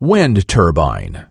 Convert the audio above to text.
Wind turbine.